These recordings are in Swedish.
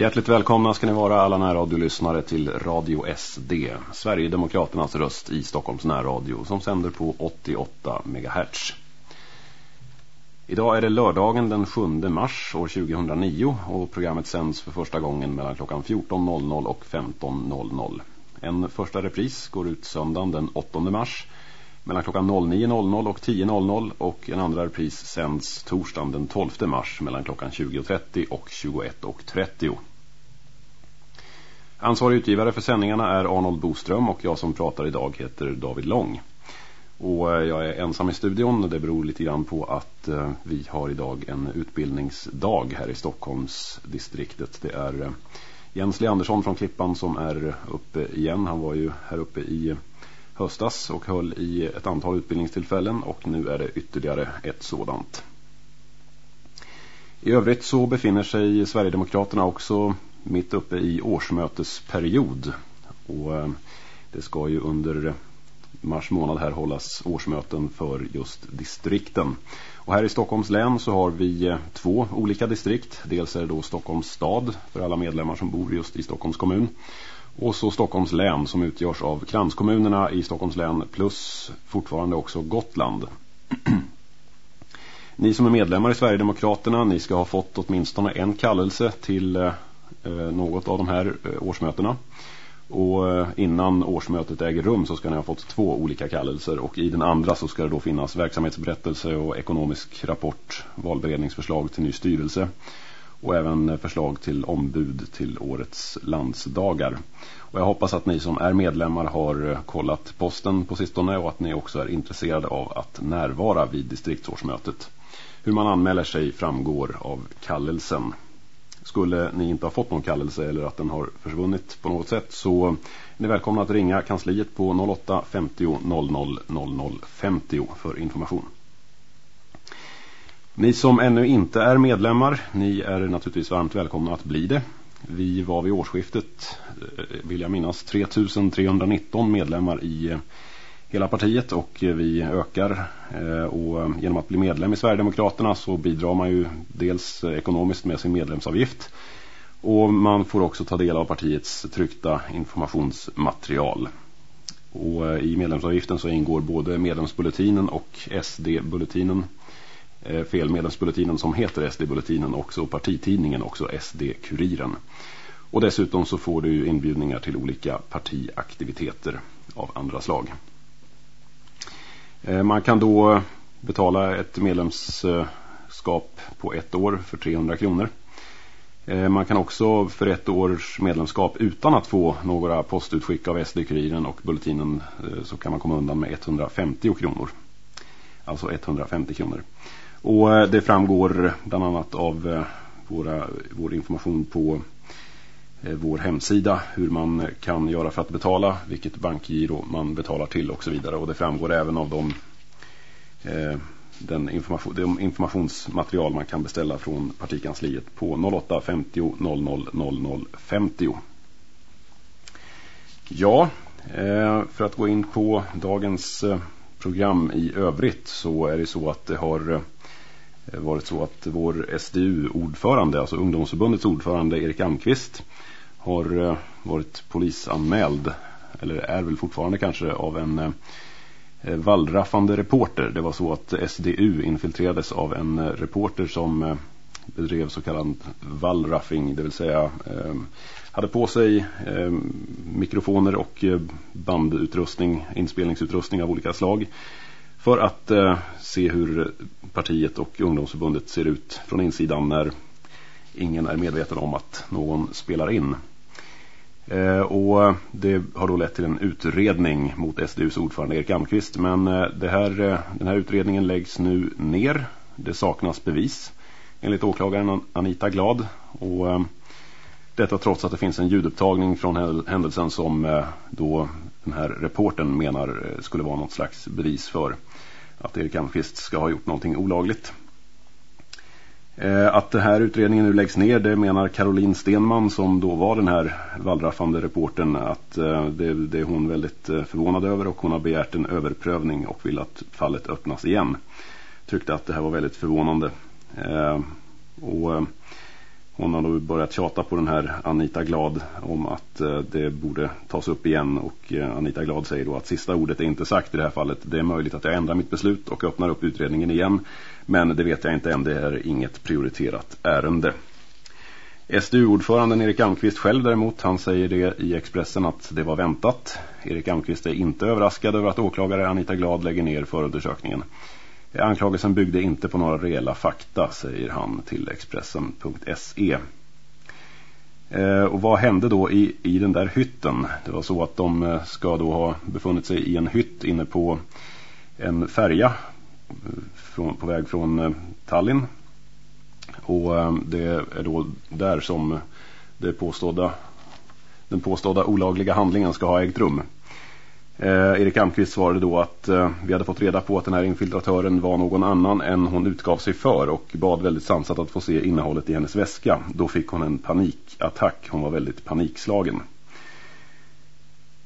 Hjärtligt välkomna ska ni vara alla närradiolyssnare till Radio SD, Sverigedemokraternas röst i Stockholms närradio som sänder på 88 MHz. Idag är det lördagen den 7 mars år 2009 och programmet sänds för första gången mellan klockan 14.00 och 15.00. En första repris går ut söndagen den 8 mars mellan klockan 09.00 och 10.00 och en andra repris sänds torsdagen den 12 mars mellan klockan 20.30 och 21.30. Ansvarig utgivare för sändningarna är Arnold Boström och jag som pratar idag heter David Lång. Och eh, jag är ensam i studion och det beror lite grann på att eh, vi har idag en utbildningsdag här i Stockholmsdistriktet. Det är eh, Jens Leandersson från Klippan som är uppe igen. Han var ju här uppe i höstas och höll i ett antal utbildningstillfällen och nu är det ytterligare ett sådant. I övrigt så befinner sig Sverigedemokraterna också mitt uppe i årsmötesperiod och eh, det ska ju under mars månad här hållas årsmöten för just distrikten. Och här i Stockholms län så har vi eh, två olika distrikt. Dels är det då Stockholms stad för alla medlemmar som bor just i Stockholms kommun. Och så Stockholms län som utgörs av kranskommunerna i Stockholms län plus fortfarande också Gotland. ni som är medlemmar i Sverigedemokraterna, ni ska ha fått åtminstone en kallelse till eh, Eh, något av de här eh, årsmötena. Och eh, innan årsmötet äger rum så ska ni ha fått två olika kallelser och i den andra så ska det då finnas verksamhetsberättelse och ekonomisk rapport, valberedningsförslag till ny styrelse och även förslag till ombud till årets landsdagar. Och jag hoppas att ni som är medlemmar har kollat posten på sistone och att ni också är intresserade av att närvara vid distriktsårsmötet. Hur man anmäler sig framgår av kallelsen. Skulle ni inte ha fått någon kallelse eller att den har försvunnit på något sätt så är ni välkomna att ringa kansliet på 08 50 00 00 50 för information. Ni som ännu inte är medlemmar, ni är naturligtvis varmt välkomna att bli det. Vi var vid årsskiftet, eh, vill jag minnas, 3319 medlemmar i eh, hela partiet och vi ökar eh, och genom att bli medlem i Sverigedemokraterna så bidrar man ju dels ekonomiskt med sin medlemsavgift och man får också ta del av partiets tryckta informationsmaterial. Och eh, i medlemsavgiften så ingår både medlemsbulletinen och SD-bulletinen eh, fel felmedlemsbulletinen som heter SD-bulletinen också och partitidningen också SD-kuriren. Och dessutom så får du inbjudningar till olika partiaktiviteter av andra slag. Eh, man kan då betala ett medlemskap på ett år för 300 kronor. Eh, man kan också för ett års medlemskap utan att få några postutskick av SD-kuriren och bulletinen eh, så kan man komma undan med 150 kronor. Alltså 150 kronor. Och det framgår bland annat av våra, vår information på Eh, vår hemsida hur man kan göra för att betala, vilket bankgiro man betalar till och så vidare. Och det framgår även av de, eh, den information, de informationsmaterial man kan beställa från partikansliet på 08 50 00 00 50. Ja, eh, för att gå in på dagens program i övrigt så är det så att det har varit så att vår SDU-ordförande, alltså ungdomsförbundets ordförande Erik Almqvist har eh, varit polisanmäld, eller är väl fortfarande kanske, av en eh, vallraffande reporter. Det var så att SDU infiltrerades av en eh, reporter som bedrev så kallad wallraffing, det vill säga hade på sig mikrofoner och bandutrustning, inspelningsutrustning av olika slag för att se hur partiet och ungdomsförbundet ser ut från insidan när ingen är medveten om att någon spelar in. Eh, och det har då lett till en utredning mot SDUs ordförande Erik Almqvist. Men eh, det här, eh, den här utredningen läggs nu ner. Det saknas bevis enligt åklagaren Anita Glad. Och detta trots att det finns en ljudupptagning från händelsen som då den här reporten menar skulle vara något slags bevis för att Erik Almqvist ska ha gjort någonting olagligt. Eh, att den här utredningen nu läggs ner det menar Caroline Stenman som då var den här vallraffande reporten att eh, det, det är hon väldigt eh, förvånad över och hon har begärt en överprövning och vill att fallet öppnas igen. Tyckte att det här var väldigt förvånande. Och hon har då börjat tjata på den här Anita Glad om att det borde tas upp igen och Anita Glad säger då att sista ordet är inte sagt i det här fallet. Det är möjligt att jag ändrar mitt beslut och öppnar upp utredningen igen men det vet jag inte än, det är inget prioriterat ärende. SDU-ordföranden Erik Almqvist själv däremot, han säger det i Expressen att det var väntat. Erik Almqvist är inte överraskad över att åklagare Anita Glad lägger ner förundersökningen. Anklagelsen byggde inte på några reella fakta, säger han till Expressen.se. Eh, och vad hände då i, i den där hytten? Det var så att de eh, ska då ha befunnit sig i en hytt inne på en färja från, på väg från eh, Tallinn. Och eh, det är då där som det påstådda, den påstådda olagliga handlingen ska ha ägt rum. Eh, Erik Almqvist svarade då att eh, vi hade fått reda på att den här infiltratören var någon annan än hon utgav sig för och bad väldigt sansat att få se innehållet i hennes väska. Då fick hon en panikattack. Hon var väldigt panikslagen.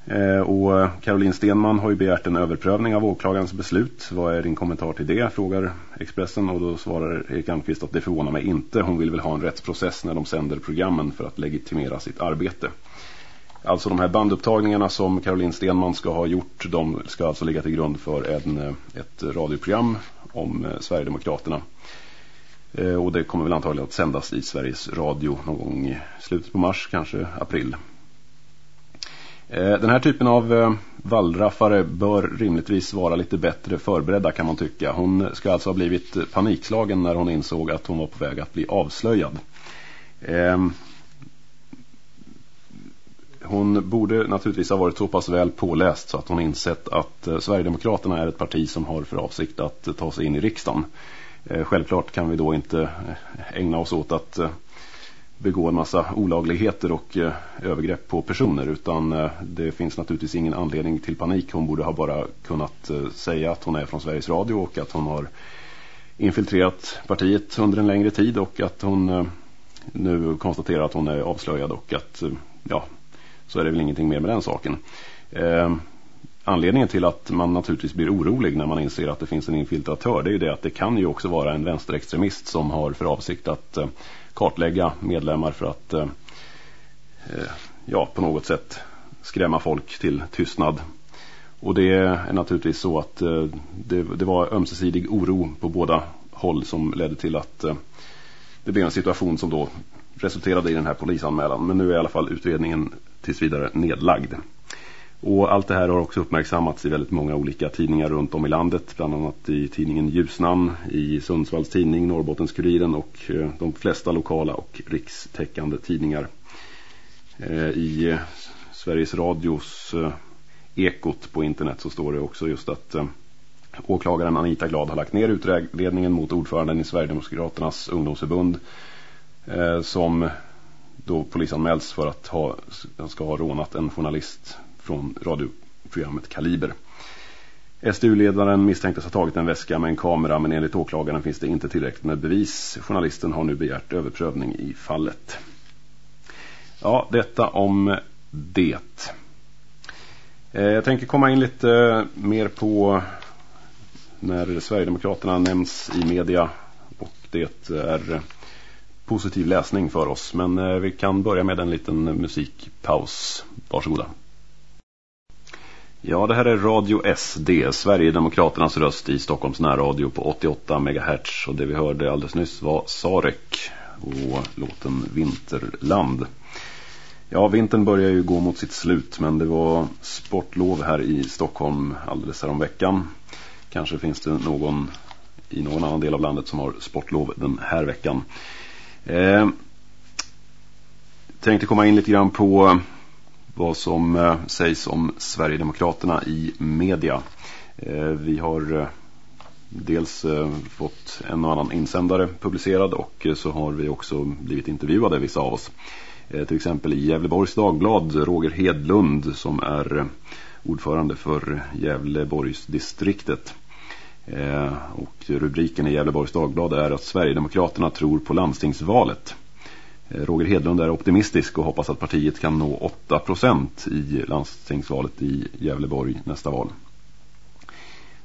Eh, och eh, Caroline Stenman har ju begärt en överprövning av åklagarens beslut. Vad är din kommentar till det? Frågar Expressen och då svarar Erik Almqvist att det förvånar mig inte. Hon vill väl ha en rättsprocess när de sänder programmen för att legitimera sitt arbete. Alltså de här bandupptagningarna som Caroline Stenman ska ha gjort, de ska alltså ligga till grund för en, eh, ett radioprogram om Sverigedemokraterna. Och det kommer väl antagligen att sändas i Sveriges Radio någon gång i slutet på mars, kanske april. Eh, den här typen av eh, vallraffare bör rimligtvis vara lite bättre förberedda kan man tycka. Hon ska alltså ha blivit panikslagen när hon insåg att hon var på väg att bli avslöjad. Ehm, hon borde naturligtvis ha varit så pass väl påläst så att hon insett att eh, Sverigedemokraterna är ett parti som har för avsikt att ta sig in i riksdagen. Självklart kan vi då inte ägna oss åt att begå en massa olagligheter och eh, övergrepp på personer utan eh, det finns naturligtvis ingen anledning till panik. Hon borde ha bara kunnat eh, säga att hon är från Sveriges Radio och att hon har infiltrerat partiet under en längre tid och att hon nu konstaterar att hon är avslöjad och att ja, så är det väl ingenting mer med den saken. Eh, anledningen till att man naturligtvis blir orolig när man inser att det finns en infiltratör det är ju det att det kan ju också vara en vänsterextremist som har för avsikt att eh, kartlägga medlemmar för att eh, eh, ja, på något sätt skrämma folk till tystnad. Och det är naturligtvis så att eh, det, det, var ömsesidig oro på båda håll som ledde till att eh, det blev en situation som då resulterade i den här polisanmälan. Men nu är i alla fall utredningen tills vidare nedlagd. Och allt det här har också uppmärksammats i väldigt många olika tidningar runt om i landet. Bland annat i tidningen Ljusnan, i Sundsvalls tidning, Norrbottens-Kuriren och eh, de flesta lokala och rikstäckande tidningar. Eh, I eh, Sveriges Radios Ekot på internet så står det också just att åklagaren Anita Glad har lagt ner utredningen mot ordföranden i Sverigedemokraternas ungdomsförbund som då polisanmäls för att ha, ska ha rånat en journalist från radioprogrammet Kaliber. SDU-ledaren misstänktes ha tagit en väska med en kamera men enligt åklagaren finns det inte tillräckligt med bevis. Journalisten har nu begärt överprövning i fallet. Ja, detta om det. Eh, jag tänker komma in lite eh, mer på när Sverigedemokraterna nämns i media och det är eh, positiv läsning för oss. Men vi kan börja med en liten musikpaus. Varsågoda. Ja, det här är Radio SD, Sverigedemokraternas röst i Stockholms närradio på 88 MHz. Och det vi hörde alldeles nyss var Sarek och låten Vinterland. Ja, vintern börjar ju gå mot sitt slut men det var sportlov här i Stockholm alldeles här om veckan. Kanske finns det någon i någon annan del av landet som har sportlov den här veckan. Eh, tänkte komma in lite grann på vad som eh, sägs om Sverigedemokraterna i media. Eh, vi har eh, dels fått en och annan insändare publicerad och så har vi också blivit intervjuade, vissa av oss. till exempel i Gävleborgs Dagblad, Roger Hedlund som är ordförande för Gävleborgs distriktet. Och rubriken i Gävleborgs Dagblad är att Sverigedemokraterna tror på landstingsvalet. Eh, Roger Hedlund är optimistisk och hoppas att partiet kan nå 8% i landstingsvalet i Gävleborg nästa val.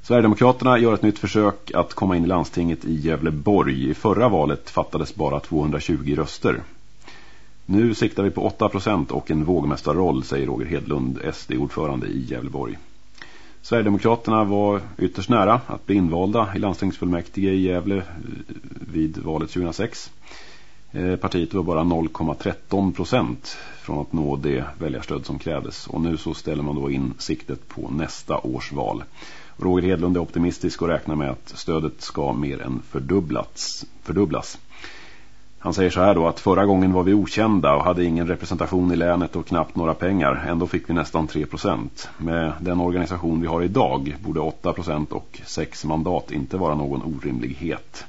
Sverigedemokraterna gör ett nytt försök att komma in i landstinget i Gävleborg. I förra valet fattades bara 220 röster. Nu siktar vi på 8% och en vågmästarroll, säger Roger Hedlund, SD-ordförande i Gävleborg. Sverigedemokraterna var ytterst nära att bli invalda i landstingsfullmäktige i Gävle eh, vid valet 2006. Eh, partiet var bara 0,13 procent från att nå det väljarstöd som krävdes. Och nu så ställer man då in siktet på nästa års val. Roger Hedlund är optimistisk och räknar med att stödet ska mer än fördubblas. Han säger så här då att förra gången var vi okända och hade ingen representation i länet och knappt några pengar. Ändå fick vi nästan 3%. Med den organisation vi har idag borde 8% och 6 mandat inte vara någon orimlighet.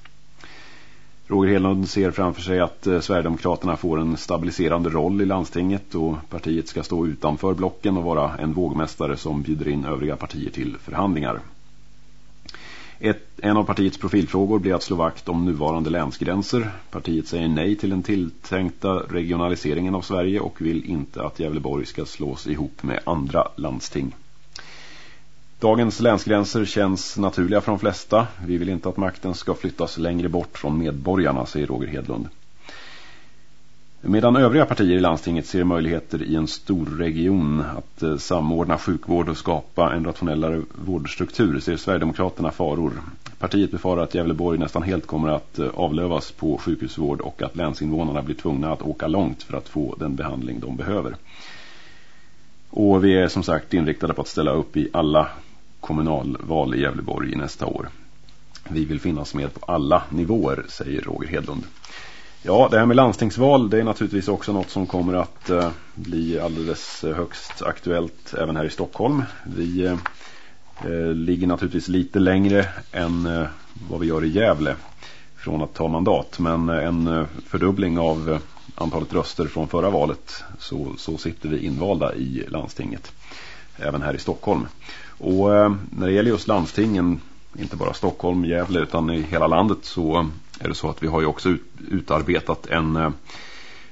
Roger Hedlund ser framför sig att eh, Sverigedemokraterna får en stabiliserande roll i landstinget och partiet ska stå utanför blocken och vara en vågmästare som bjuder in övriga partier till förhandlingar. Ett, en av partiets profilfrågor blir att slå vakt om nuvarande länsgränser. Partiet säger nej till den tilltänkta regionaliseringen av Sverige och vill inte att Gävleborg ska slås ihop med andra landsting. Dagens länsgränser känns naturliga för de flesta. Vi vill inte att makten ska flyttas längre bort från medborgarna, säger Roger Hedlund. Medan övriga partier i landstinget ser möjligheter i en stor region att eh, samordna sjukvård och skapa en rationellare vårdstruktur ser Sverigedemokraterna faror. Partiet befarar att Gävleborg nästan helt kommer att eh, avlövas på sjukhusvård och att länsinvånarna blir tvungna att åka långt för att få den behandling de behöver. Och vi är som sagt inriktade på att ställa upp i alla kommunalval i Gävleborg i nästa år. Vi vill finnas med på alla nivåer, säger Roger Hedlund. Ja, det här med landstingsval det är naturligtvis också något som kommer att eh, bli alldeles eh, högst aktuellt även här i Stockholm. Vi eh, ligger naturligtvis lite längre än vad vi gör i Gävle från att ta mandat. Men en fördubbling av antalet röster från förra valet så, så sitter vi invalda i landstinget även här i Stockholm. Och eh, när det gäller just landstingen, inte bara Stockholm, Gävle utan i hela landet så eh, är det så att vi har ju också ut, utarbetat en eh,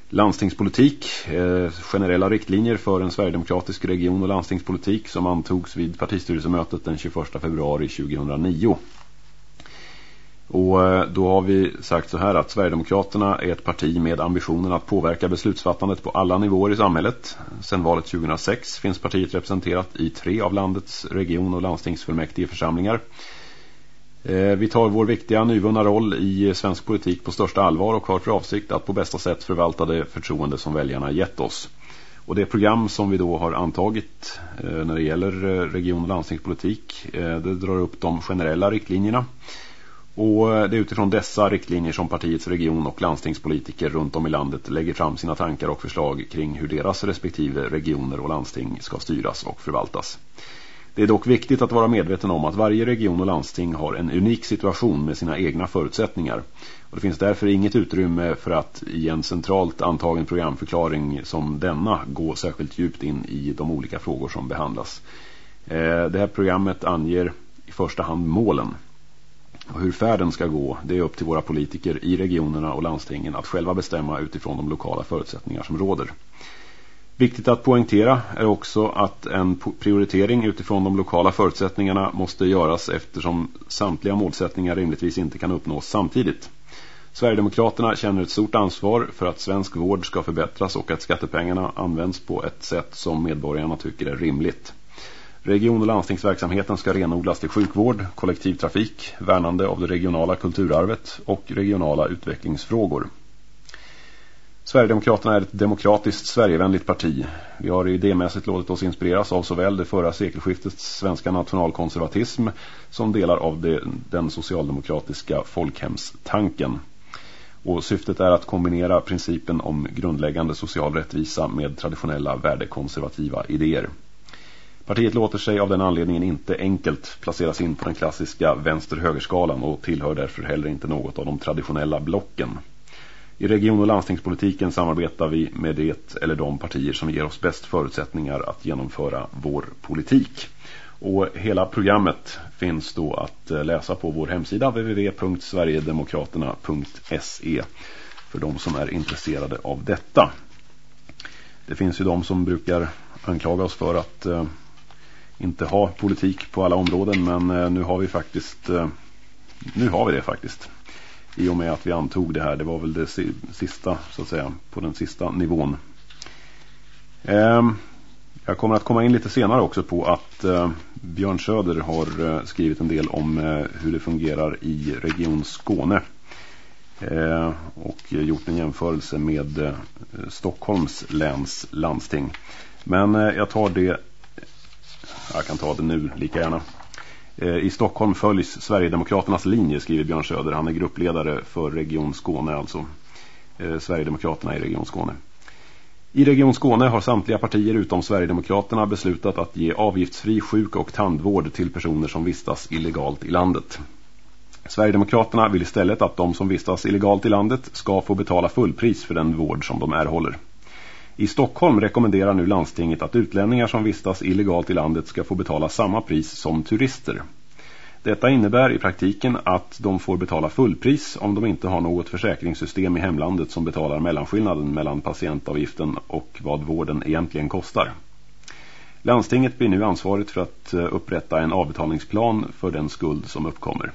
landstingspolitik, eh, generella riktlinjer för en sverigedemokratisk region- och landstingspolitik som antogs vid partistyrelsemötet den 21 februari 2009. Och eh, då har vi sagt så här att Sverigedemokraterna är ett parti med ambitionen att påverka beslutsfattandet på alla nivåer i samhället. Sedan valet 2006 finns partiet representerat i tre av landets region- och landstingsfullmäktige församlingar. Eh, vi tar vår viktiga nyvunna roll i svensk politik på största allvar och har för avsikt att på bästa sätt förvalta det förtroende som väljarna gett oss. Och det program som vi då har antagit eh, när det gäller region- och landstingspolitik det drar upp de generella riktlinjerna. Och eh, det är utifrån dessa riktlinjer som partiets region- och landstingspolitiker runt om i landet lägger fram sina tankar och förslag kring hur deras respektive regioner och landsting ska styras och förvaltas. Det är dock viktigt att vara medveten om att varje region och landsting har en unik situation med sina egna förutsättningar. Och det finns därför inget utrymme för att i en centralt antagen programförklaring som denna gå särskilt djupt in i de olika frågor som behandlas. Eh, det här programmet anger i första hand målen. Och hur färden ska gå, det är upp till våra politiker i regionerna och landstingen att själva bestämma utifrån de lokala förutsättningar som råder. Viktigt att poängtera är också att en prioritering utifrån de lokala förutsättningarna måste göras eftersom samtliga målsättningar rimligtvis inte kan uppnås samtidigt. Sverigedemokraterna känner ett stort ansvar för att svensk vård ska förbättras och att skattepengarna används på ett sätt som medborgarna tycker är rimligt. Region- och landstingsverksamheten ska renodlas till sjukvård, kollektivtrafik, värnande av det regionala kulturarvet och regionala utvecklingsfrågor. Sverigedemokraterna är ett demokratiskt Sverigevänligt parti. Vi har idémässigt låtit oss inspireras av såväl det förra sekelskiftets svenska nationalkonservatism som delar av det, den socialdemokratiska folkhemstanken. Och syftet är att kombinera principen om grundläggande social rättvisa med traditionella värdekonservativa idéer. Partiet låter sig av den anledningen inte enkelt placeras in på den klassiska vänster-högerskalan och tillhör därför heller inte något av de traditionella blocken. I region- och landstingspolitiken samarbetar vi med det eller de partier som ger oss bäst förutsättningar att genomföra vår politik. Och hela programmet finns då att eh, läsa på vår hemsida www.sverigedemokraterna.se för de som är intresserade av detta. Det finns ju de som brukar anklaga oss för att eh, inte ha politik på alla områden men eh, nu har vi faktiskt eh, nu har vi det faktiskt. i och med att vi antog det här. Det var väl det sista så att säga på den sista nivån. Ehm, jag kommer att komma in lite senare också på att eh, Björn Söder har skrivit en del om hur det fungerar i Region Skåne. Ehm, och gjort en jämförelse med Stockholms läns landsting. Men jag tar det, jag kan ta det nu lika gärna. Eh, I Stockholm följs Sverigedemokraternas linje, skriver Björn Söder. Han är gruppledare för Region Skåne, alltså eh, Sverigedemokraterna i Region Skåne. I Region Skåne har samtliga partier utom Sverigedemokraterna beslutat att ge avgiftsfri sjuk- och tandvård till personer som vistas illegalt i landet. Sverigedemokraterna vill istället att de som vistas illegalt i landet ska få betala fullpris för den vård som de erhåller. I Stockholm rekommenderar nu landstinget att utlänningar som vistas illegalt i landet ska få betala samma pris som turister. Detta innebär i praktiken att de får betala fullpris om de inte har något försäkringssystem i hemlandet som betalar mellanskillnaden mellan patientavgiften och vad vården egentligen kostar. Landstinget blir nu ansvarigt för att eh, upprätta en avbetalningsplan för den skuld som uppkommer.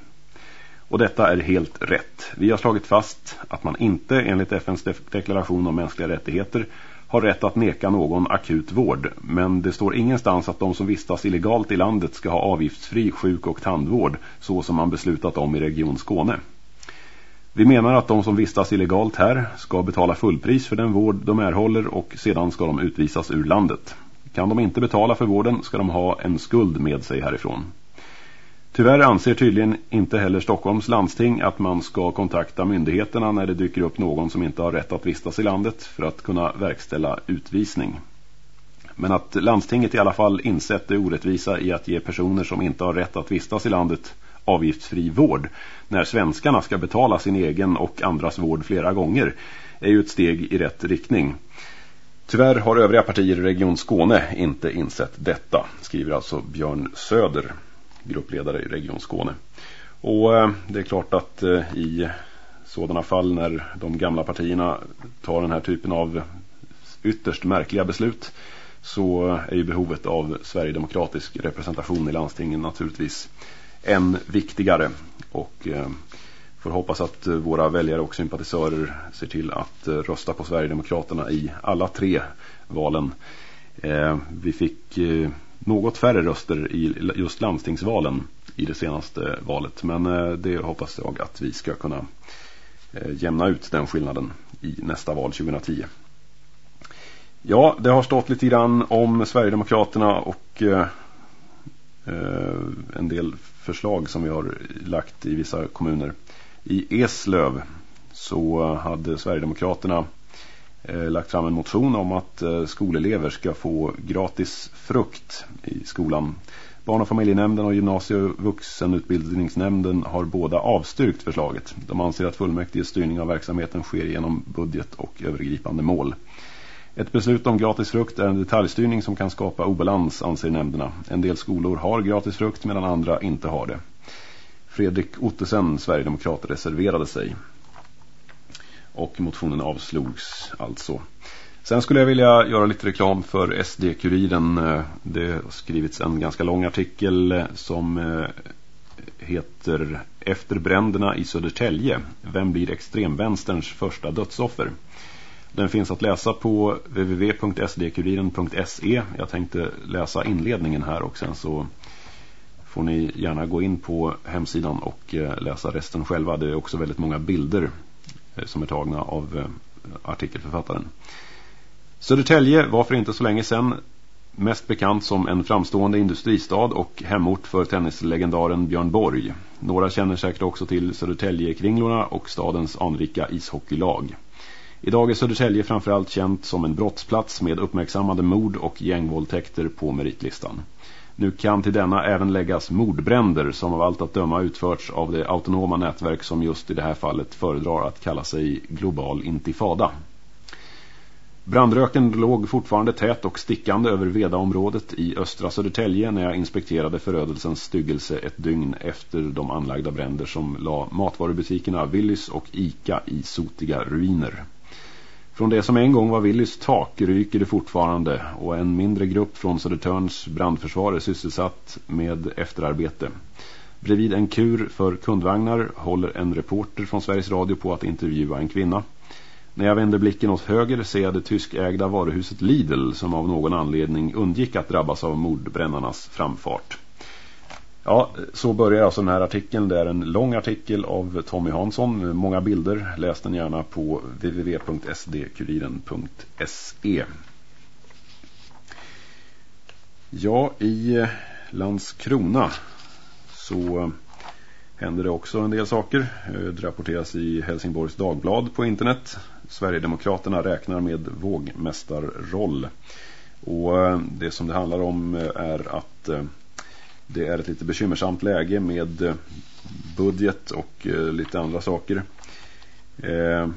Och detta är helt rätt. Vi har slagit fast att man inte enligt FNs deklaration om mänskliga rättigheter har rätt att neka någon akut vård. Men det står ingenstans att de som vistas illegalt i landet ska ha avgiftsfri sjuk- och tandvård så som man beslutat om i Region Skåne. Vi menar att de som vistas illegalt här ska betala fullpris för den vård de erhåller och sedan ska de utvisas ur landet. Kan de inte betala för vården ska de ha en skuld med sig härifrån. Tyvärr anser tydligen inte heller Stockholms landsting att man ska kontakta myndigheterna när det dyker upp någon som inte har rätt att vistas i landet för att kunna verkställa utvisning. Men att landstinget i alla fall insett det orättvisa i att ge personer som inte har rätt att vistas i landet avgiftsfri vård när svenskarna ska betala sin egen och andras vård flera gånger är ju ett steg i rätt riktning. Tyvärr har övriga partier i Region Skåne inte insett detta, skriver alltså Björn Söder gruppledare i Region Skåne. Och eh, det är klart att eh, i sådana fall när de gamla partierna tar den här typen av ytterst märkliga beslut så är ju behovet av Sverigedemokratisk representation i landstingen naturligtvis än viktigare och eh, får hoppas att våra väljare och sympatisörer ser till att rösta på Sverigedemokraterna i alla tre valen. Vi fick något färre röster i just landstingsvalen i det senaste valet. Men eh, det hoppas jag att vi ska kunna eh, jämna ut den skillnaden i nästa val 2010. Ja, det har stått lite grann om Sverigedemokraterna och eh, en del förslag som vi har lagt i vissa kommuner. I Eslöv så hade Sverigedemokraterna Eh, lagt fram en motion om att eh, skolelever ska få gratis frukt i skolan. Barn- och familjenämnden och gymnasie- och vuxenutbildningsnämnden har båda avstyrkt förslaget. De anser att fullmäktiges styrning av verksamheten sker genom budget och övergripande mål. Ett beslut om gratis frukt är en detaljstyrning som kan skapa obalans, anser nämnderna. En del skolor har gratis frukt medan andra inte har det. Fredrik Ottesen, Sverigedemokrat, reserverade sig. Och motionen avslogs alltså. Sen skulle jag vilja göra lite reklam för SD-kuriren. Eh, det har skrivits en ganska lång artikel eh, som eh, heter Efter bränderna i Södertälje. Vem blir extremvänsterns första dödsoffer? Den finns att läsa på www.sdkuriren.se. Jag tänkte läsa inledningen här och sen så får ni gärna gå in på hemsidan och läsa resten själva. Det är också väldigt många bilder Eh, som är tagna av eh, artikelförfattaren. Södertälje var för inte så länge sedan mest bekant som en framstående industristad och hemort för tennislegendaren Björn Borg. Några känner säkert också till Södertälje-kringlorna och stadens anrika ishockeylag. Idag är Södertälje framförallt känt som en brottsplats med uppmärksammade mord och gängvåldtäkter på meritlistan. Nu kan till denna även läggas mordbränder som av allt att döma utförts av det autonoma nätverk som just i det här fallet föredrar att kalla sig Global Intifada. Brandröken låg fortfarande tät och stickande över Veda-området i östra Södertälje när jag inspekterade förödelsens styggelse ett dygn efter de anlagda bränder som la matvarubutikerna Willys och Ica i sotiga ruiner. Från det som en gång var Willys tak ryker det fortfarande och en mindre grupp från Södertörns brandförsvar är sysselsatt med efterarbete. Bredvid en kur för kundvagnar håller en reporter från Sveriges Radio på att intervjua en kvinna. När jag vänder blicken åt höger ser jag det tyskägda varuhuset Lidl som av någon anledning undgick att drabbas av mordbrännarnas framfart. Ja, så börjar alltså den här artikeln. Det är en lång artikel av Tommy Hansson. Många bilder. Läs den gärna på www.sdkuriren.se Ja, i Landskrona så händer det också en del saker. Eh, det rapporteras i Helsingborgs Dagblad på internet. Sverigedemokraterna räknar med vågmästarroll. Och eh, det som det handlar om eh, är att det är ett lite bekymmersamt läge med eh, budget och eh, lite andra saker. Eh,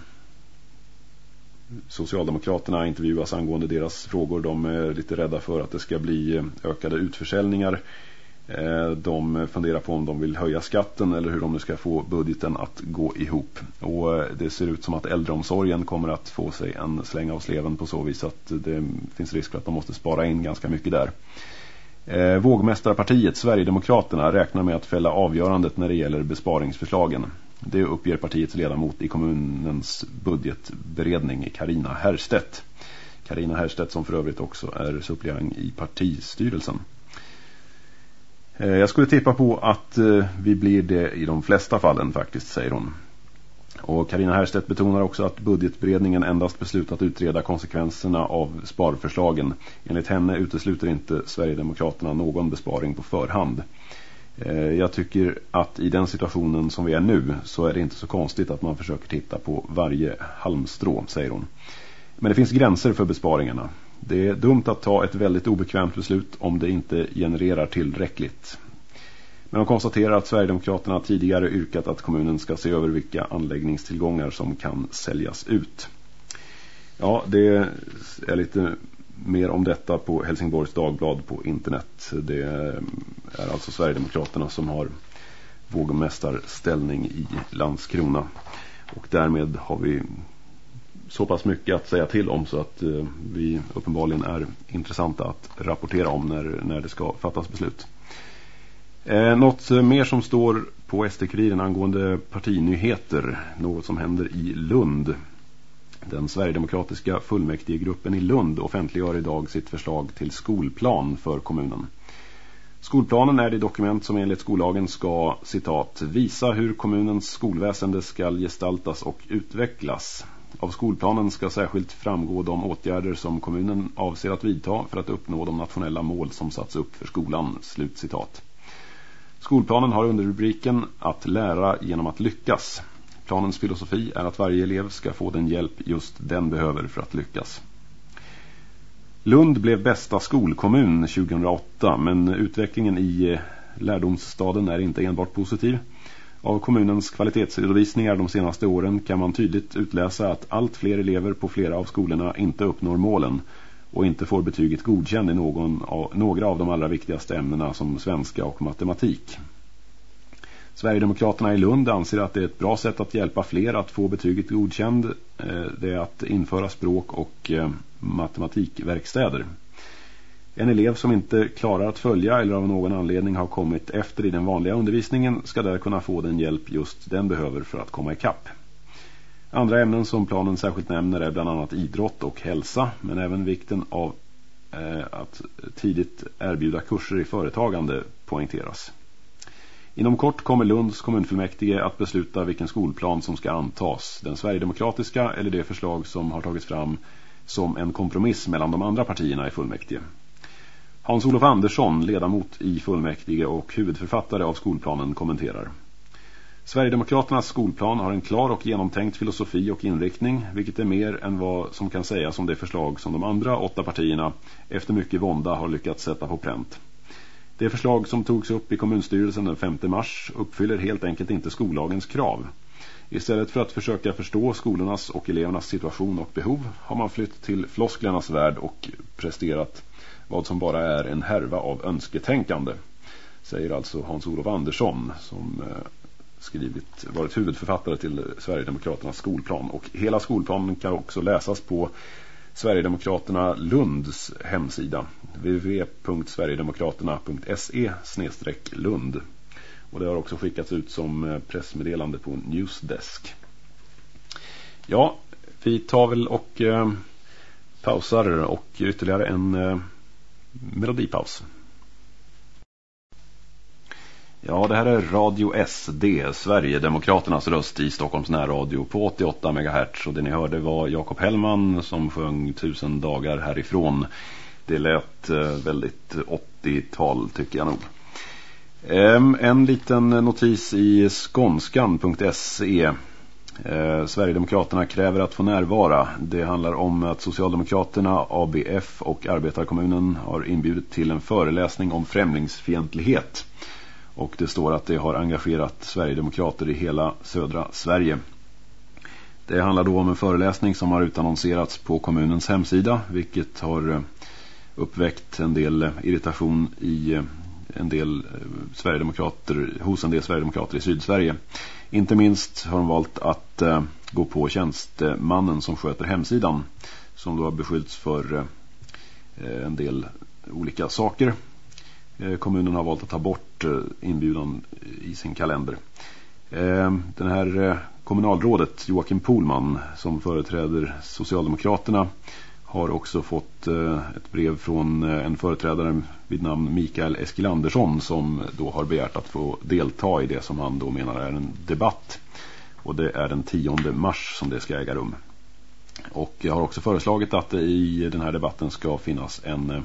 Socialdemokraterna intervjuas angående deras frågor. De är lite rädda för att det ska bli ökade utförsäljningar. De funderar på om de vill höja skatten eller hur de nu ska få budgeten att gå ihop. Och det ser ut som att äldreomsorgen kommer att få sig en släng av sleven på så vis att det finns risk för att de måste spara in ganska mycket där. Eh, Vågmästarpartiet, Sverigedemokraterna, räknar med att fälla avgörandet när det gäller besparingsförslagen. Det uppger partiets ledamot i kommunens budgetberedning, Karina Herstedt. Karina Herstedt som för övrigt också är suppleant i partistyrelsen. Eh, jag skulle tippa på att eh, vi blir det i de flesta fallen faktiskt, säger hon. Och Karina Herstedt betonar också att budgetberedningen endast beslutat utreda konsekvenserna av sparförslagen. Enligt henne utesluter inte Sverigedemokraterna någon besparing på förhand. Eh, jag tycker att i den situationen som vi är nu så är det inte så konstigt att man försöker titta på varje halmstrå, säger hon. Men det finns gränser för besparingarna. Det är dumt att ta ett väldigt obekvämt beslut om det inte genererar tillräckligt. Men de konstaterar att Sverigedemokraterna tidigare yrkat att kommunen ska se över vilka anläggningstillgångar som kan säljas ut. Ja, det är lite mer om detta på Helsingborgs Dagblad på internet. Det är alltså Sverigedemokraterna som har vågmästarställning i Landskrona. Och därmed har vi så pass mycket att säga till om så att eh, vi uppenbarligen är intressanta att rapportera om när, när det ska fattas beslut. Eh, något eh, mer som står på SD-kuriren angående partinyheter, något som händer i Lund. Den Sverigedemokratiska fullmäktigegruppen i Lund offentliggör idag sitt förslag till skolplan för kommunen. Skolplanen är det dokument som enligt skollagen ska, citat, visa hur kommunens skolväsende ska gestaltas och utvecklas. Av skolplanen ska särskilt framgå de åtgärder som kommunen avser att vidta för att uppnå de nationella mål som satts upp för skolan. slut citat. Skolplanen har under rubriken att lära genom att lyckas. Planens filosofi är att varje elev ska få den hjälp just den behöver för att lyckas. Lund blev bästa skolkommun 2008 men utvecklingen i eh, lärdomsstaden är inte enbart positiv. Av kommunens kvalitetsredovisningar de senaste åren kan man tydligt utläsa att allt fler elever på flera av skolorna inte uppnår målen och inte får betyget godkänd i någon av, några av de allra viktigaste ämnena som svenska och matematik. Sverigedemokraterna i Lund anser att det är ett bra sätt att hjälpa fler att få betyget godkänd. Eh, det är att införa språk- och eh, matematikverkstäder. En elev som inte klarar att följa eller av någon anledning har kommit efter i den vanliga undervisningen ska där kunna få den hjälp just den behöver för att komma ikapp. Andra ämnen som planen särskilt nämner är bland annat idrott och hälsa men även vikten av eh, att tidigt erbjuda kurser i företagande poängteras. Inom kort kommer Lunds kommunfullmäktige att besluta vilken skolplan som ska antas. Den sverigedemokratiska eller det förslag som har tagits fram som en kompromiss mellan de andra partierna i fullmäktige. Hans-Olof Andersson, ledamot i fullmäktige och huvudförfattare av skolplanen, kommenterar. Sverigedemokraternas skolplan har en klar och genomtänkt filosofi och inriktning, vilket är mer än vad som kan sägas om det förslag som de andra åtta partierna efter mycket vånda har lyckats sätta på pränt. Det förslag som togs upp i kommunstyrelsen den 5 mars uppfyller helt enkelt inte skollagens krav. Istället för att försöka förstå skolornas och elevernas situation och behov har man flytt till flosklernas värld och presterat vad som bara är en härva av önsketänkande. Säger alltså Hans-Olof Andersson som eh, skrivit, varit huvudförfattare till Sverigedemokraternas skolplan. Och hela skolplanen kan också läsas på Sverigedemokraterna Lunds hemsida www.sverigedemokraterna.se Lund. Och det har också skickats ut som eh, pressmeddelande på Newsdesk. Ja, vi tar väl och eh, pausar och ytterligare en eh, melodipaus. Ja, det här är Radio SD, Sverigedemokraternas röst i Stockholms närradio på 88 MHz. Och det ni hörde var Jakob Hellman som sjöng Tusen dagar härifrån. Det lät eh, väldigt 80-tal tycker jag nog. Ehm, en liten notis i skånskan.se Eh, Sverigedemokraterna kräver att få närvara. Det handlar om att Socialdemokraterna, ABF och Arbetarkommunen har inbjudit till en föreläsning om främlingsfientlighet. Och det står att det har engagerat Sverigedemokrater i hela södra Sverige. Det handlar då om en föreläsning som har utannonserats på kommunens hemsida vilket har eh, uppväckt en del eh, irritation i eh, en del Sverigedemokrater, hos en del Sverigedemokrater i Sydsverige. Inte minst har de valt att gå på tjänstemannen som sköter hemsidan som då har beskyllts för en del olika saker. Kommunen har valt att ta bort bort eh, inbjudan eh, i sin kalender. Eh, den här kommunalrådet Joakim Polman som företräder Socialdemokraterna har också fått ett brev från en företrädare vid namn Mikael Eskilandersson som då har begärt att få delta i det som han då menar är en debatt. Och det är den 10 mars som det ska äga rum. Och jag har också föreslagit att det i den här debatten ska finnas en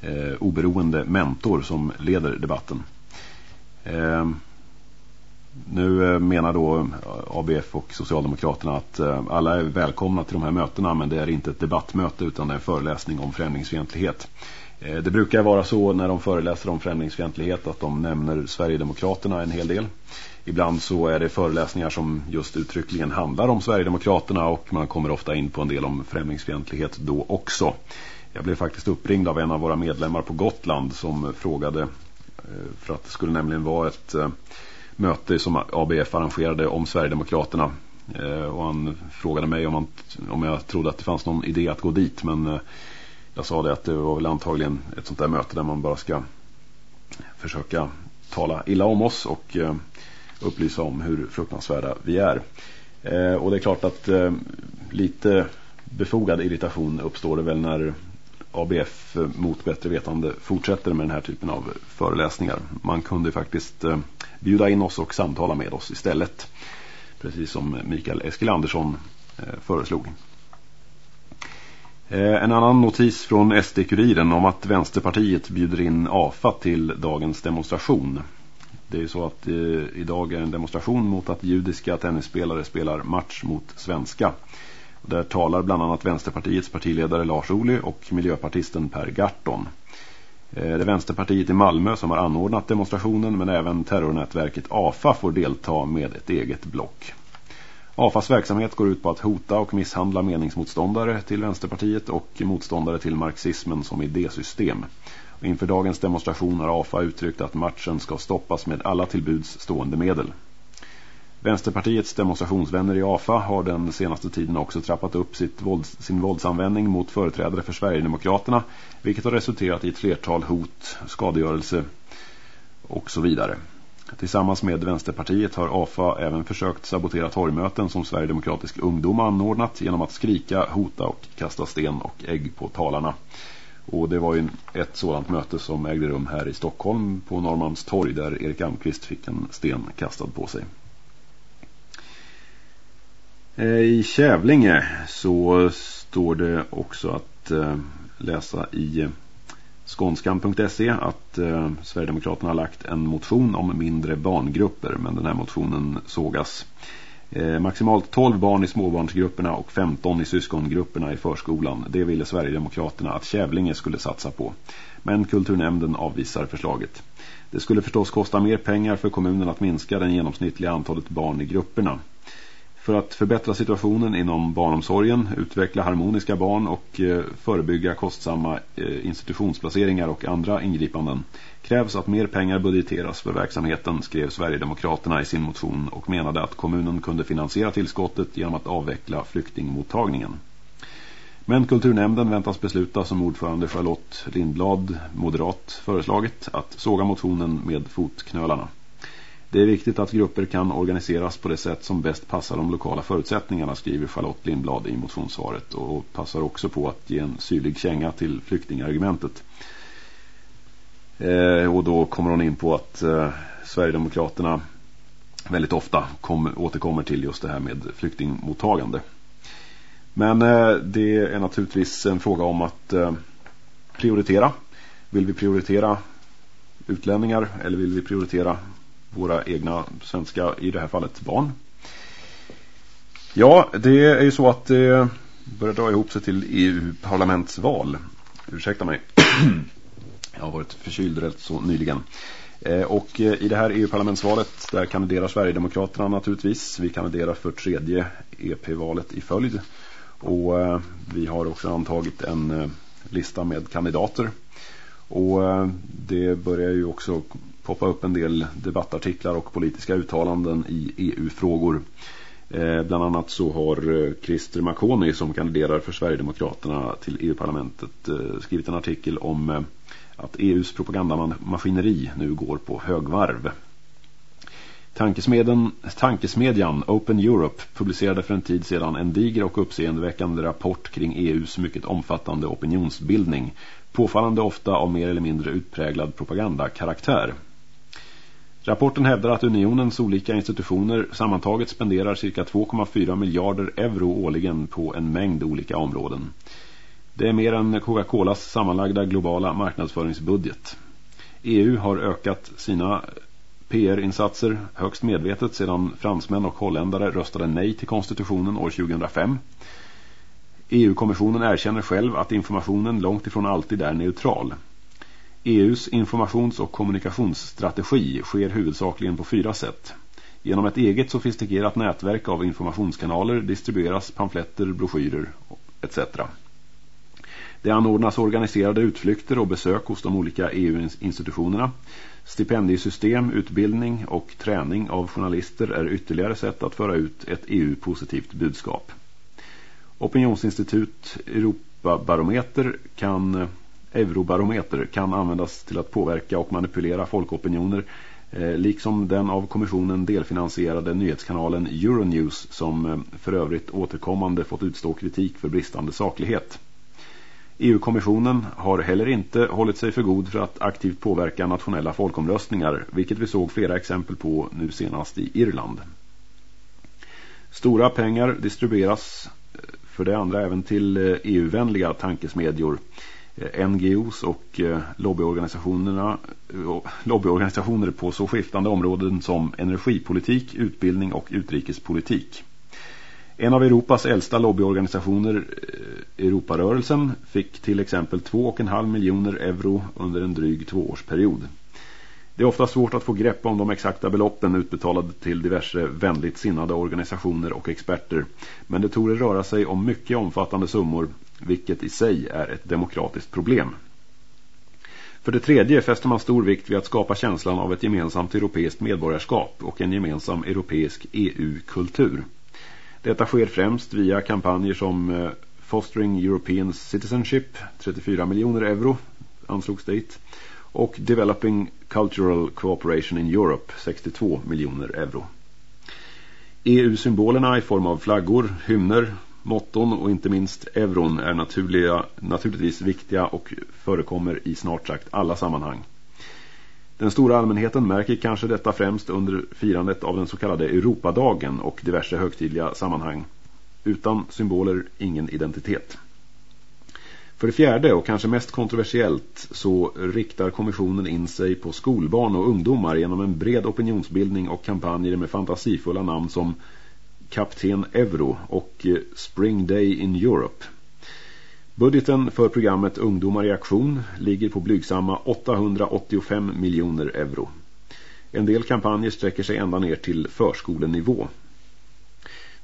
eh, oberoende mentor som leder debatten. Eh, nu eh, menar då eh, ABF och Socialdemokraterna att eh, alla är välkomna till de här mötena men det är inte ett debattmöte utan det är en föreläsning om främlingsfientlighet. Eh, det brukar vara så när de föreläser om främlingsfientlighet att de nämner Sverigedemokraterna en hel del. Ibland så är det föreläsningar som just uttryckligen handlar om Sverigedemokraterna och man kommer ofta in på en del om främlingsfientlighet då också. Jag blev faktiskt uppringd av en av våra medlemmar på Gotland som eh, frågade eh, för att det skulle nämligen vara ett eh, möte som ABF arrangerade om Sverigedemokraterna. Och han frågade mig om, han, om jag trodde att det fanns någon idé att gå dit. Men jag sa det att det var väl antagligen ett sånt där möte där man bara ska försöka tala illa om oss och upplysa om hur fruktansvärda vi är. Och det är klart att lite befogad irritation uppstår det väl när ABF eh, mot bättre vetande fortsätter med den här typen av föreläsningar. Man kunde faktiskt eh, bjuda in oss och samtala med oss istället. Precis som Mikael Eskilandersson Andersson eh, föreslog. En annan notis från SD-kuriren om att Vänsterpartiet bjuder in AFA till dagens demonstration. Det är så att idag är en demonstration mot att judiska tennisspelare spelar match mot svenska. Där talar bland annat Vänsterpartiets partiledare Lars Ohly och miljöpartisten Per Garton. Eh, det är Vänsterpartiet i Malmö som har anordnat demonstrationen men även terrornätverket AFA får delta med ett eget block. AFAs verksamhet går ut på att hota och misshandla meningsmotståndare till Vänsterpartiet och motståndare till marxismen som idésystem. Och inför dagens demonstration har AFA uttryckt att matchen ska stoppas med alla tillbuds stående medel. Vänsterpartiets demonstrationsvänner i AFA har den senaste tiden också trappat upp sitt vålds, sin våldsanvändning mot företrädare för Sverigedemokraterna vilket har resulterat i ett flertal hot, skadegörelse och så vidare. Tillsammans med Vänsterpartiet har AFA även försökt sabotera torgmöten som Sverigedemokratisk ungdom anordnat genom att skrika, hota och kasta sten och ägg på talarna. Och det var ju ett sådant möte som ägde rum här i Stockholm på Norrmalms torg där Erik Almqvist fick en sten kastad på sig. Eh, I Kävlinge så står det också att eh, läsa i skånskan.se att eh, Sverigedemokraterna har lagt en motion om mindre barngrupper men den här motionen sågas. maximalt 12 barn i småbarnsgrupperna och 15 i syskongrupperna i förskolan. Det ville Sverigedemokraterna att Kävlinge skulle satsa på. Men kulturnämnden avvisar förslaget. Det skulle förstås kosta mer pengar för kommunen att minska den genomsnittliga antalet barn i grupperna. För att förbättra situationen inom barnomsorgen, utveckla harmoniska barn och eh, förebygga kostsamma eh, institutionsplaceringar och andra ingripanden krävs att mer pengar budgeteras för verksamheten, skrev Sverigedemokraterna i sin motion och menade att kommunen kunde finansiera tillskottet genom att avveckla flyktingmottagningen. Men kulturnämnden väntas besluta som ordförande Charlotte Lindblad, moderat, föreslagit att såga motionen med fotknölarna. Det är viktigt att grupper kan organiseras på det sätt som bäst passar de lokala förutsättningarna skriver Charlotte Lindblad i motionssvaret och passar också på att ge en syrlig känga till flyktingargumentet. Eh, och då kommer hon in på att eh, Sverigedemokraterna väldigt ofta kom, återkommer till just det här med flyktingmottagande. Men eh, det är naturligtvis en fråga om att eh, prioritera. Vill vi prioritera utlänningar eller vill vi prioritera våra egna svenska, i det här fallet barn? Ja, det är ju så att det börjar dra ihop sig till EU-parlamentsval. Ursäkta mig. Jag har varit förkyld rätt så nyligen. Eh, och eh, i det här EU-parlamentsvalet där kandiderar Sverigedemokraterna naturligtvis. Vi kandiderar för tredje EP-valet i följd. Och eh, vi har också antagit en lista med kandidater. Och det börjar ju också poppa upp en del debattartiklar och politiska uttalanden i EU-frågor. Eh, bland annat så har eh, Christer Makoni som kandiderar för Sverigedemokraterna till EU-parlamentet eh, skrivit en artikel om att EUs propagandamaskineri nu går på högvarv. Tankesmedjan, tankesmedjan Open Europe publicerade för en tid sedan en diger och uppseendeväckande rapport kring EUs mycket omfattande opinionsbildning, påfallande ofta av mer eller mindre utpräglad propagandakaraktär. Rapporten hävdar att unionens olika institutioner sammantaget spenderar cirka 2,4 miljarder euro årligen på en mängd olika områden. Det är mer än Coca-Colas sammanlagda globala marknadsföringsbudget. EU har ökat sina PR-insatser högst medvetet sedan fransmän och holländare röstade nej till konstitutionen år 2005. EU-kommissionen erkänner själv att informationen långt ifrån alltid är neutral. EUs informations- och kommunikationsstrategi sker huvudsakligen på fyra sätt. Genom ett eget sofistikerat nätverk av informationskanaler distribueras pamfletter, broschyrer etc. Det anordnas organiserade utflykter och besök hos de olika EU-institutionerna. Stipendiesystem, utbildning och träning av journalister är ytterligare sätt att föra ut ett EU-positivt budskap. Opinionsinstitut Europabarometer kan, Eurobarometer kan användas till att påverka och manipulera folkopinioner eh, liksom den av kommissionen delfinansierade nyhetskanalen Euronews som eh, för övrigt återkommande fått utstå kritik för bristande saklighet. EU-kommissionen har heller inte hållit sig för god för att aktivt påverka nationella folkomröstningar, vilket vi såg flera exempel på nu senast i Irland. Stora pengar distribueras eh, för det andra även till e EU-vänliga tankesmedjor, Eh, NGOs och eh, lobbyorganisationerna, eh, lobbyorganisationer på så skiftande områden som energipolitik, utbildning och utrikespolitik. En av Europas äldsta lobbyorganisationer, Europarörelsen, fick till exempel 2,5 miljoner euro under en dryg tvåårsperiod. Det är ofta svårt att få grepp om de exakta beloppen utbetalade till diverse vänligt sinnade organisationer och experter. Men det torde röra sig om mycket omfattande summor, vilket i sig är ett demokratiskt problem. För det tredje fäster man stor vikt vid att skapa känslan av ett gemensamt europeiskt medborgarskap och en gemensam europeisk EU-kultur. Detta sker främst via kampanjer som eh, Fostering European Citizenship, 34 miljoner euro anslogs dit, och Developing Cultural Cooperation in Europe, 62 miljoner euro. EU-symbolerna i form av flaggor, hymner, motton och inte minst euron är naturliga, naturligtvis viktiga och förekommer i snart sagt alla sammanhang. Den stora allmänheten märker kanske detta främst under firandet av den så kallade Europadagen och diverse högtidliga sammanhang. Utan symboler, ingen identitet. För det fjärde och kanske mest kontroversiellt så riktar kommissionen in sig på skolbarn och ungdomar genom en bred opinionsbildning och kampanjer med fantasifulla namn som Kapten Euro och eh, Spring Day in Europe. Budgeten för programmet Ungdomar i aktion ligger på blygsamma 885 miljoner euro. En del kampanjer sträcker sig ända ner till förskolenivå.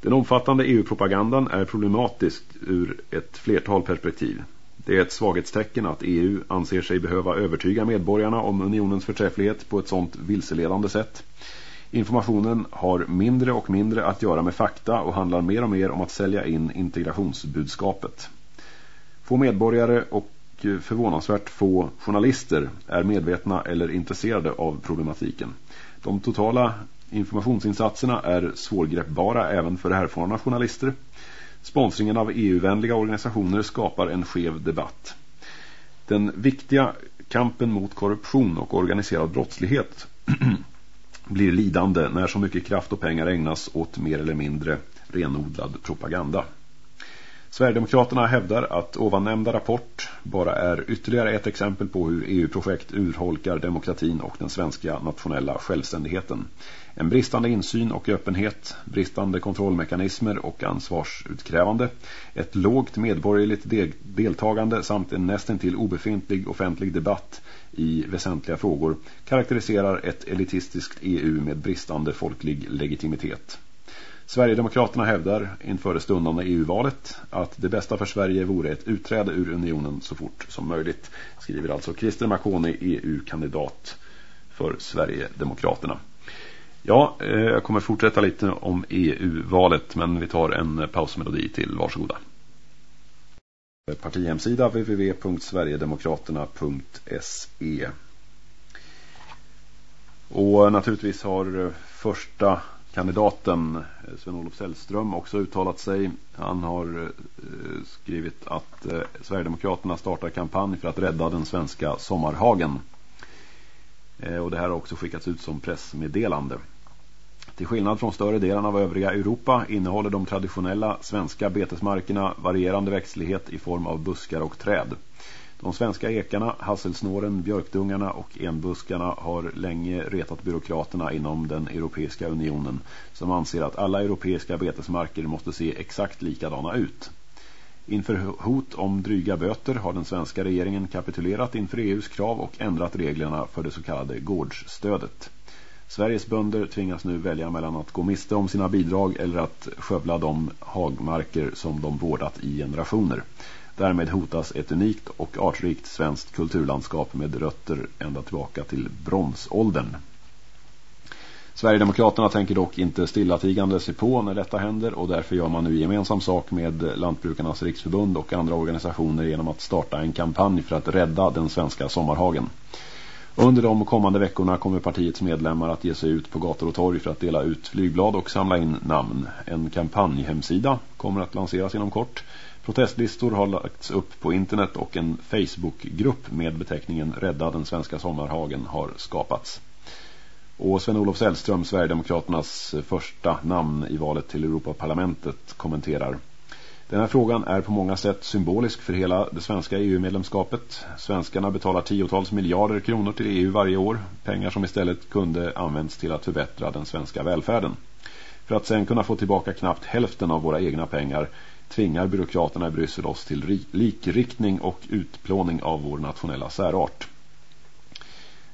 Den omfattande EU-propagandan är problematisk ur ett flertal perspektiv. Det är ett svaghetstecken att EU anser sig behöva övertyga medborgarna om unionens förträfflighet på ett sådant vilseledande sätt. Informationen har mindre och mindre att göra med fakta och handlar mer och mer om att sälja in integrationsbudskapet. Få medborgare och eh, förvånansvärt få journalister är medvetna eller intresserade av problematiken. De totala informationsinsatserna är svårgreppbara även för erfarna journalister. Sponsringen av EU-vänliga organisationer skapar en skev debatt. Den viktiga kampen mot korruption och organiserad brottslighet blir lidande när så mycket kraft och pengar ägnas åt mer eller mindre renodlad propaganda. Sverigedemokraterna hävdar att ovannämnda rapport bara är ytterligare ett exempel på hur EU-projekt urholkar demokratin och den svenska nationella självständigheten. En bristande insyn och öppenhet, bristande kontrollmekanismer och ansvarsutkrävande, ett lågt medborgerligt deltagande samt en nästintill obefintlig offentlig debatt i väsentliga frågor karaktäriserar ett elitistiskt EU med bristande folklig legitimitet. Sverigedemokraterna hävdar inför det stundande EU-valet att det bästa för Sverige vore ett utträde ur unionen så fort som möjligt, skriver alltså Christer Makoni, EU-kandidat för Sverigedemokraterna. Ja, eh, jag kommer fortsätta lite om EU-valet men vi tar en pausmelodi till, varsågoda. Partihemsida www.sverigedemokraterna.se Och naturligtvis har eh, första kandidaten eh, Sven-Olof Sällström också uttalat sig. Han har eh, skrivit att Sverigedemokraterna startar kampanj för att rädda den svenska sommarhagen. Och det här har också skickats ut som pressmeddelande. Till skillnad från större delen av övriga Europa innehåller de traditionella svenska betesmarkerna varierande växtlighet i form av buskar och träd. De svenska ekarna, hasselsnåren, björkdungarna och enbuskarna har länge retat byråkraterna inom den Europeiska unionen som anser att alla europeiska betesmarker måste se exakt likadana ut. Inför hot om dryga böter har den svenska regeringen kapitulerat inför EUs krav och ändrat reglerna för det så kallade gårdsstödet. Sveriges bönder tvingas nu välja mellan att gå miste om sina bidrag eller att skövla de hagmarker som de vårdat i generationer. Därmed hotas ett unikt och artrikt svenskt kulturlandskap med rötter ända tillbaka till bronsåldern. Sverigedemokraterna tänker dock inte stillatigande se på när detta händer och därför gör man nu gemensam sak med Lantbrukarnas riksförbund och andra organisationer genom att starta en kampanj för att rädda den svenska sommarhagen. Under de kommande veckorna kommer partiets medlemmar att ge sig ut på gator och torg för att dela ut flygblad och samla in namn. En kampanjhemsida kommer att lanseras inom kort. Protestlistor har lagts upp på internet och en Facebookgrupp med beteckningen Rädda den svenska sommarhagen har skapats. Och Sven-Olof Sällström, Sverigedemokraternas första namn i valet till Europaparlamentet, kommenterar den här frågan är på många sätt symbolisk för hela det svenska EU-medlemskapet. Svenskarna betalar tiotals miljarder kronor till EU varje år. Pengar som istället kunde använts till att förbättra den svenska välfärden. För att sen kunna få tillbaka knappt hälften av våra egna pengar tvingar byråkraterna i Bryssel oss till likriktning och utplåning av vår nationella särart.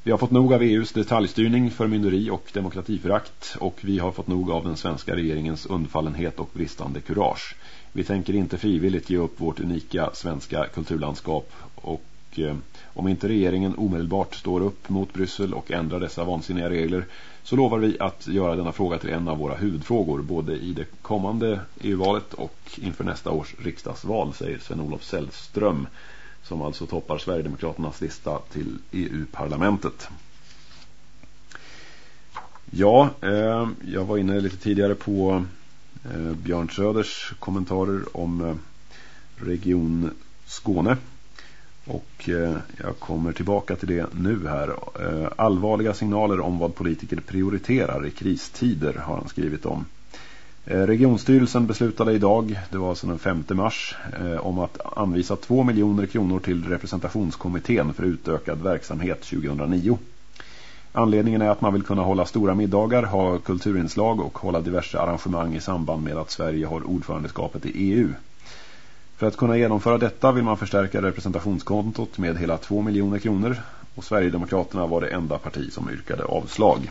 Vi har fått nog av EUs detaljstyrning, förmynderi och demokratiförakt och vi har fått nog av den svenska regeringens undfallenhet och bristande kurage. Vi tänker inte frivilligt ge upp vårt unika svenska kulturlandskap och eh, om inte regeringen omedelbart står upp mot Bryssel och ändrar dessa vansinniga regler så lovar vi att göra denna fråga till en av våra huvudfrågor både i det kommande EU-valet och inför nästa års riksdagsval, säger Sven-Olof Sällström som alltså toppar Sverigedemokraternas lista till EU-parlamentet. Ja, eh, jag var inne lite tidigare på Eh, Björn Söders kommentarer om eh, Region Skåne. Och eh, jag kommer tillbaka till det nu här. Allvarliga signaler om vad politiker prioriterar i kristider har han skrivit om. Regionstyrelsen beslutade idag, det var alltså den 5 mars, om att anvisa 2 miljoner kronor till representationskommittén för utökad verksamhet 2009. Anledningen är att man vill kunna hålla stora middagar, ha kulturinslag och hålla diverse arrangemang i samband med att Sverige har ordförandeskapet i EU. För att kunna genomföra detta vill man förstärka representationskontot med hela 2 miljoner kronor och Sverigedemokraterna var det enda parti som yrkade avslag.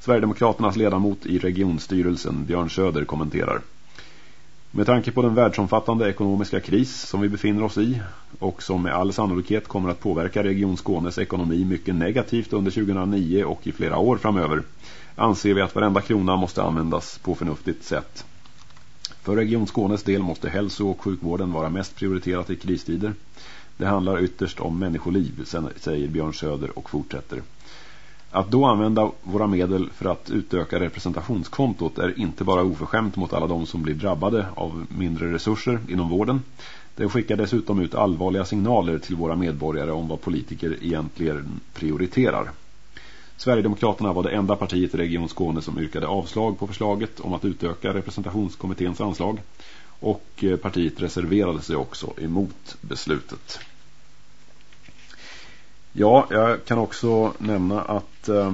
Sverigedemokraternas ledamot i regionstyrelsen Björn Söder kommenterar. Med tanke på den världsomfattande ekonomiska kris som vi befinner oss i och som med all sannolikhet kommer att påverka Region Skånes ekonomi mycket negativt under 2009 och i flera år framöver anser vi att varenda krona måste användas på förnuftigt sätt. För Region Skånes del måste hälso- och sjukvården vara mest prioriterat i kristider. Det handlar ytterst om människoliv, säger Björn Söder och fortsätter. Att då använda våra medel för att utöka representationskontot är inte bara oförskämt mot alla de som blir drabbade av mindre resurser inom vården. Det skickar dessutom ut allvarliga signaler till våra medborgare om vad politiker egentligen prioriterar. Sverigedemokraterna var det enda partiet i Region Skåne som yrkade avslag på förslaget om att utöka representationskommitténs anslag. Och eh, partiet reserverade sig också emot beslutet. Ja, jag kan också nämna att eh,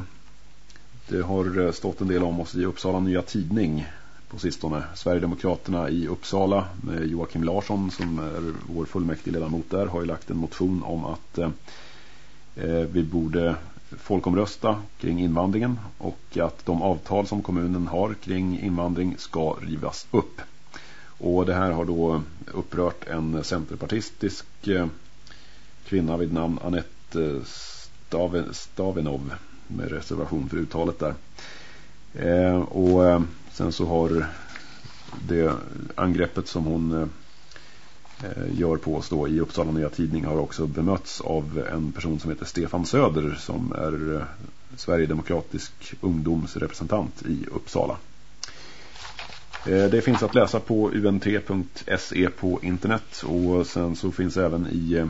det har eh, stått en del om oss i Uppsala Nya Tidning på sistone. Sverigedemokraterna i Uppsala med Joakim Larsson som är vår fullmäktigeledamot där har ju lagt en motion om att eh, vi borde folkomrösta kring invandringen och att de avtal som kommunen har kring invandring ska rivas upp. Och det här har då upprört en centerpartistisk kvinna vid namn Annette Eh, Stavenov med reservation för uttalet där. Eh, och eh, sen så har det angreppet som hon eh, eh, gör på oss då i Uppsala Nya Tidning har också bemötts av en person som heter Stefan Söder som är eh, Sverigedemokratisk ungdomsrepresentant i Uppsala. Det finns att läsa på unt.se på internet och sen så finns även i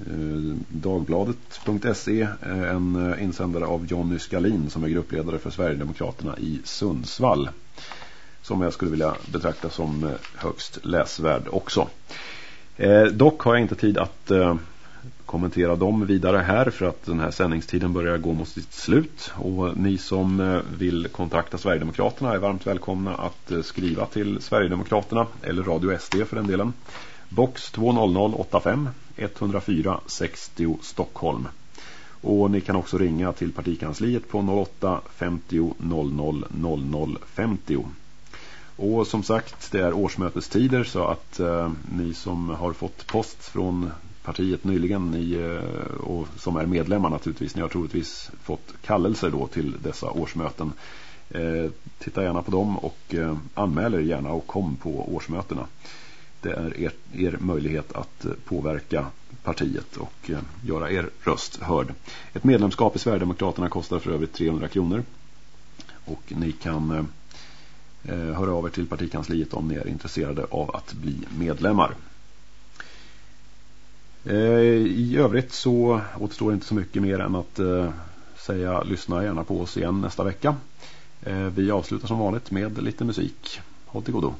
Eh, Dagbladet.se eh, en eh, insändare av Jonny Skalin som är gruppledare för Sverigedemokraterna i Sundsvall som jag skulle vilja betrakta som högst läsvärd också. Eh, dock har jag inte tid att eh, kommentera dem vidare här för att den här sändningstiden börjar gå mot sitt slut. Och ni som eh, vill kontakta Sverigedemokraterna är varmt välkomna att eh, skriva till Sverigedemokraterna eller Radio SD för den delen. Box 20085 104 60 Stockholm. Och ni kan också ringa till partikansliet på 08 50 00 00 50. Och som sagt, det är årsmötestider så att eh, ni som har fått post från partiet nyligen ni, eh, och som är medlemmar naturligtvis, ni har troligtvis fått kallelser då till dessa årsmöten. Eh, titta gärna på dem och eh, anmäl er gärna och kom på årsmötena. Det är er, er möjlighet att eh, påverka partiet och eh, göra er röst hörd. Ett medlemskap i Sverigedemokraterna kostar för övrigt 300 kronor. Och ni kan eh, eh, höra av er till partikansliet om ni är intresserade av att bli medlemmar. Eh, I övrigt så återstår inte så mycket mer än att eh, säga lyssna gärna på oss igen nästa vecka. Vi avslutar som vanligt med lite musik. Håll till godo.